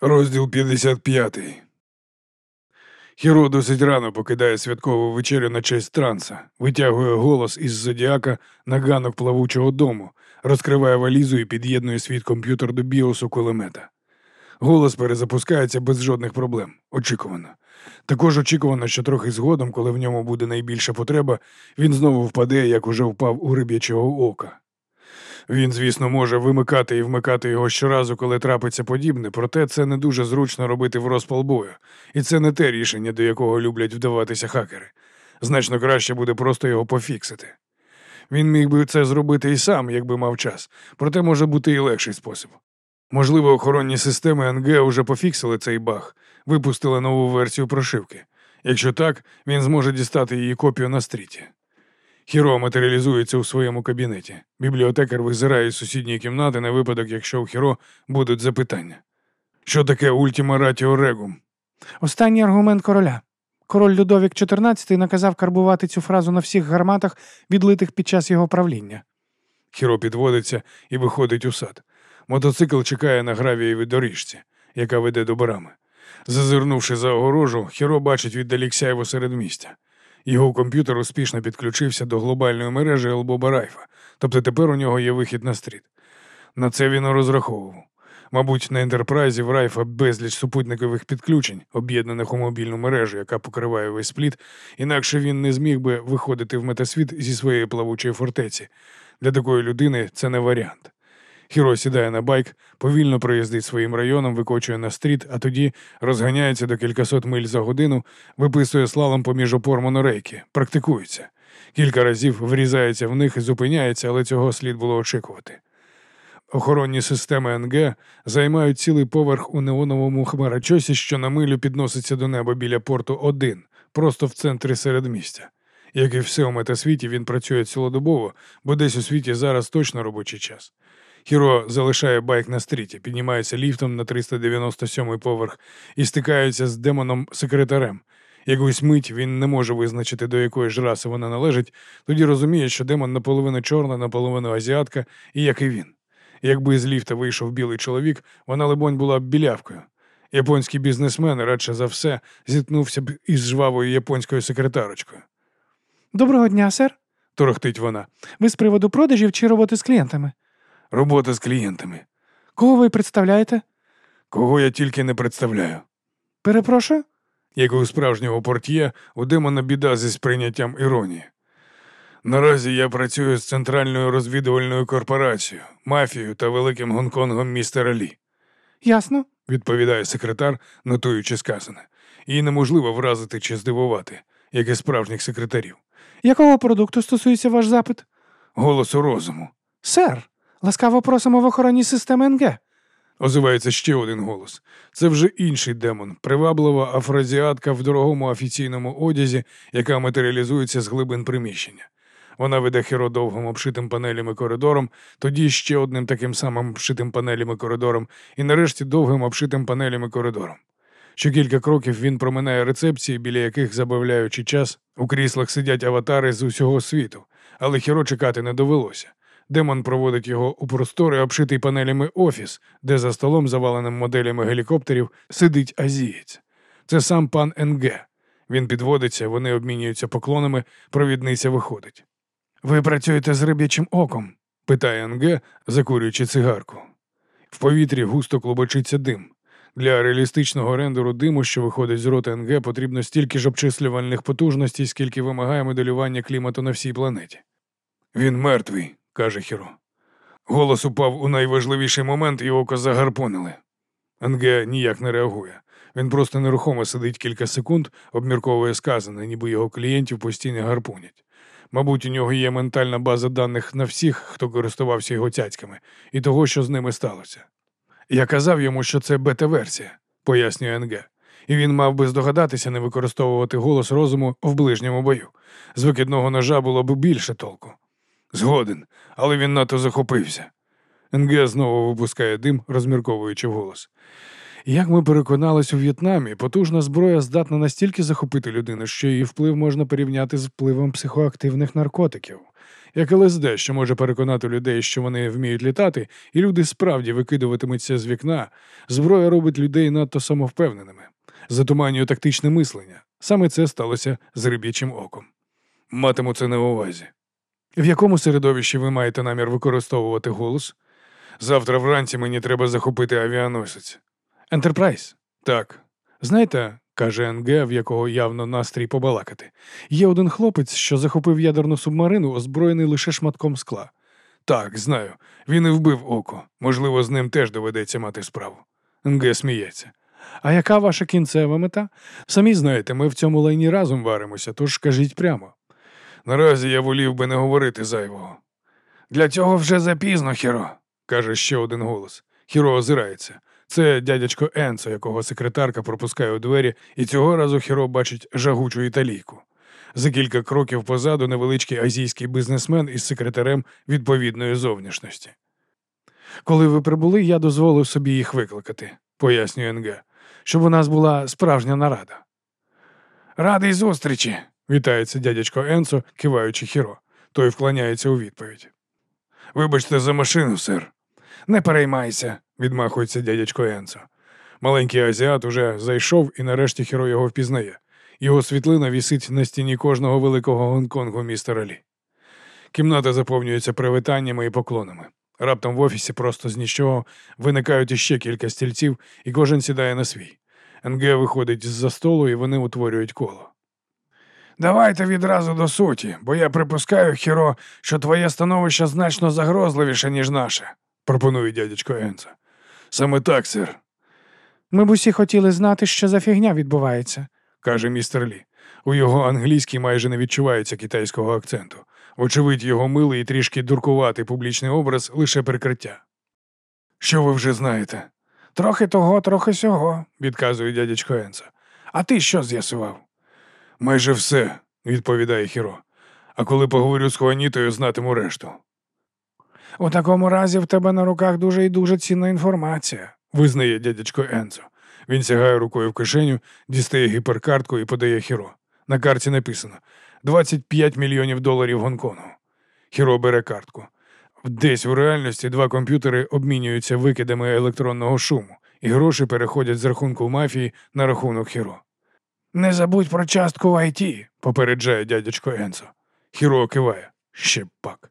Розділ 55. Хіро досить рано покидає святкову вечерю на честь транса, витягує голос із зодіака на ганок плавучого дому, розкриває валізу і під'єднує свій комп'ютер до біосу кулемета. Голос перезапускається без жодних проблем. Очікувано. Також очікувано, що трохи згодом, коли в ньому буде найбільша потреба, він знову впаде, як уже впав у риб'ячого ока. Він, звісно, може вимикати і вмикати його щоразу, коли трапиться подібне, проте це не дуже зручно робити в розпал бою, і це не те рішення, до якого люблять вдаватися хакери. Значно краще буде просто його пофіксити. Він міг би це зробити і сам, якби мав час, проте може бути і легший спосіб. Можливо, охоронні системи НГ уже пофіксили цей баг, випустили нову версію прошивки. Якщо так, він зможе дістати її копію на стріті. Хіро матеріалізується у своєму кабінеті. Бібліотекар визирає з сусідньої кімнати на випадок, якщо у Хіро будуть запитання. Що таке ультіма ратіо регум? Останній аргумент короля. Король Людовік XIV наказав карбувати цю фразу на всіх гарматах, відлитих під час його правління. Хіро підводиться і виходить у сад. Мотоцикл чекає на гравієвій доріжці, яка веде до брами. Зазирнувши за огорожу, Хіро бачить віддалік сяйво середмістя. Його комп'ютер успішно підключився до глобальної мережі Елбоба Райфа, тобто тепер у нього є вихід на стріт. На це він розраховував. Мабуть, на ентерпрайзі в Райфа безліч супутникових підключень, об'єднаних у мобільну мережу, яка покриває весь спліт, інакше він не зміг би виходити в метасвіт зі своєї плавучої фортеці. Для такої людини це не варіант. Хіро сідає на байк, повільно проїздить своїм районом, викочує на стріт, а тоді розганяється до кількасот миль за годину, виписує слалом поміж опор монорейки, практикується. Кілька разів врізається в них і зупиняється, але цього слід було очікувати. Охоронні системи НГ займають цілий поверх у неоновому хмарочосі, що на милю підноситься до неба біля порту 1, просто в центрі середмістя. Як і все у метасвіті, він працює цілодобово, бо десь у світі зараз точно робочий час. Хіро залишає байк на стріті, піднімається ліфтом на 397-й поверх і стикається з демоном-секретарем. Якусь мить він не може визначити, до якої ж раси вона належить, тоді розуміє, що демон наполовину чорна, наполовину азіатка, і як і він. Якби з ліфта вийшов білий чоловік, вона, либонь, була б білявкою. Японський бізнесмен, радше за все, зіткнувся б із жвавою японською секретарочкою. Доброго дня, сер. Торохтить вона. Ви з приводу продажів чи роботи з клієнтами? Робота з клієнтами. Кого ви представляєте? Кого я тільки не представляю. Перепрошую? Як у справжнього портьє, у демона біда зі сприйняттям іронії. Наразі я працюю з центральною розвідувальною корпорацією, мафією та великим Гонконгом містера Лі, Ясно. відповідає секретар, нотуючи сказане. Її неможливо вразити чи здивувати, як і справжніх секретарів. Якого продукту стосується ваш запит? Голосу розуму. Сер, ласкаво просимо в охоронні системи НГ. Озивається ще один голос. Це вже інший демон, приваблива афразіатка в дорогому офіційному одязі, яка матеріалізується з глибин приміщення. Вона веде хіро довгим обшитим панелями коридором, тоді ще одним таким самим обшитим панелями коридором, і нарешті довгим обшитим панелями коридором. Що кілька кроків він проминає рецепції, біля яких, забавляючи час, у кріслах сидять аватари з усього світу, але хіро чекати не довелося. Демон проводить його у просторий, обшитий панелями офіс, де за столом, заваленим моделями гелікоптерів, сидить азієць. Це сам пан НГ. Він підводиться, вони обмінюються поклонами, провідниця виходить. Ви працюєте з риб'ячим оком? питає НГ, закурюючи цигарку. В повітрі густо клубочиться дим. Для реалістичного рендеру диму, що виходить з рота НГ, потрібно стільки ж обчислювальних потужностей, скільки вимагає моделювання клімату на всій планеті. Він мертвий, каже Хіро. Голос упав у найважливіший момент і око загарпонили. НГ ніяк не реагує. Він просто нерухомо сидить кілька секунд, обмірковує сказане, ніби його клієнтів постійно гарпунять. Мабуть, у нього є ментальна база даних на всіх, хто користувався його цяцьками, і того, що з ними сталося. Я казав йому, що це бета-версія, пояснює НГ, і він мав би здогадатися не використовувати голос розуму в ближньому бою. З викидного ножа було б більше толку. Згоден, але він надто захопився. НГ знову випускає дим, розмірковуючи вголос. Як ми переконались у В'єтнамі, потужна зброя здатна настільки захопити людину, що її вплив можна порівняти з впливом психоактивних наркотиків. як ЛСД, що може переконати людей, що вони вміють літати, і люди справді викидуватимуться з вікна, зброя робить людей надто самовпевненими, затуманює тактичне мислення. Саме це сталося з риб'ячим оком. Матиму це на увазі. В якому середовищі ви маєте намір використовувати голос? Завтра вранці мені треба захопити авіаносець. Ентерпрайз? Так. Знаєте, каже НГ, в якого явно настрій побалакати. Є один хлопець, що захопив ядерну субмарину, озброєний лише шматком скла. Так, знаю. Він і вбив око. Можливо, з ним теж доведеться мати справу. НГ сміється. А яка ваша кінцева мета? Самі знаєте, ми в цьому лайні разом варимося, тож кажіть прямо. Наразі я волів би не говорити зайвого. Для цього вже запізно, Хіро, каже ще один голос. Хіро озирається. Це дядячко Енцо, якого секретарка пропускає у двері, і цього разу Хіро бачить жагучу італійку. За кілька кроків позаду невеличкий азійський бізнесмен із секретарем відповідної зовнішності. Коли ви прибули, я дозволив собі їх викликати, пояснює НГ, щоб у нас була справжня нарада. Радий зустрічі, вітається дядячко Енцо, киваючи Хіро. Той вклоняється у відповідь. Вибачте за машину, сир. Не переймайся, відмахується дядячко Енцо. Маленький азіат уже зайшов і нарешті Хіро його впізнає. Його світлина вісить на стіні кожного великого Гонконгу містера Лі. Кімната заповнюється привітаннями і поклонами. Раптом в офісі просто з нічого виникають іще кілька стільців, і кожен сідає на свій. НГ виходить з-за столу і вони утворюють коло. Давайте відразу до суті, бо я припускаю, Хіро, що твоє становище значно загрозливіше, ніж наше, пропонує дядечко Енца. Саме так, сир, Ми б усі хотіли знати, що за фігня відбувається. каже містер Лі. У його англійській майже не відчувається китайського акценту. Вочевидь, його милий і трішки дуркуватий публічний образ лише прикриття. Що ви вже знаєте? Трохи того, трохи сього. відказує дядечко Енца. А ти що з'ясував? Майже все, відповідає Хіро. А коли поговорю з Хуанітою, знатиму решту. У такому разі в тебе на руках дуже і дуже цінна інформація. Визнає дядечко Енцо. Він сягає рукою в кишеню, дістає гіперкартку і подає Хіро. На карті написано 25 мільйонів доларів Гонконгу. Хіро бере картку. Десь у реальності два комп'ютери обмінюються викидами електронного шуму, і гроші переходять з рахунку мафії на рахунок Хіро. Не забудь про частку в ІТ. Попереджає дядечко Енсо. Хіро киває. Ще пак.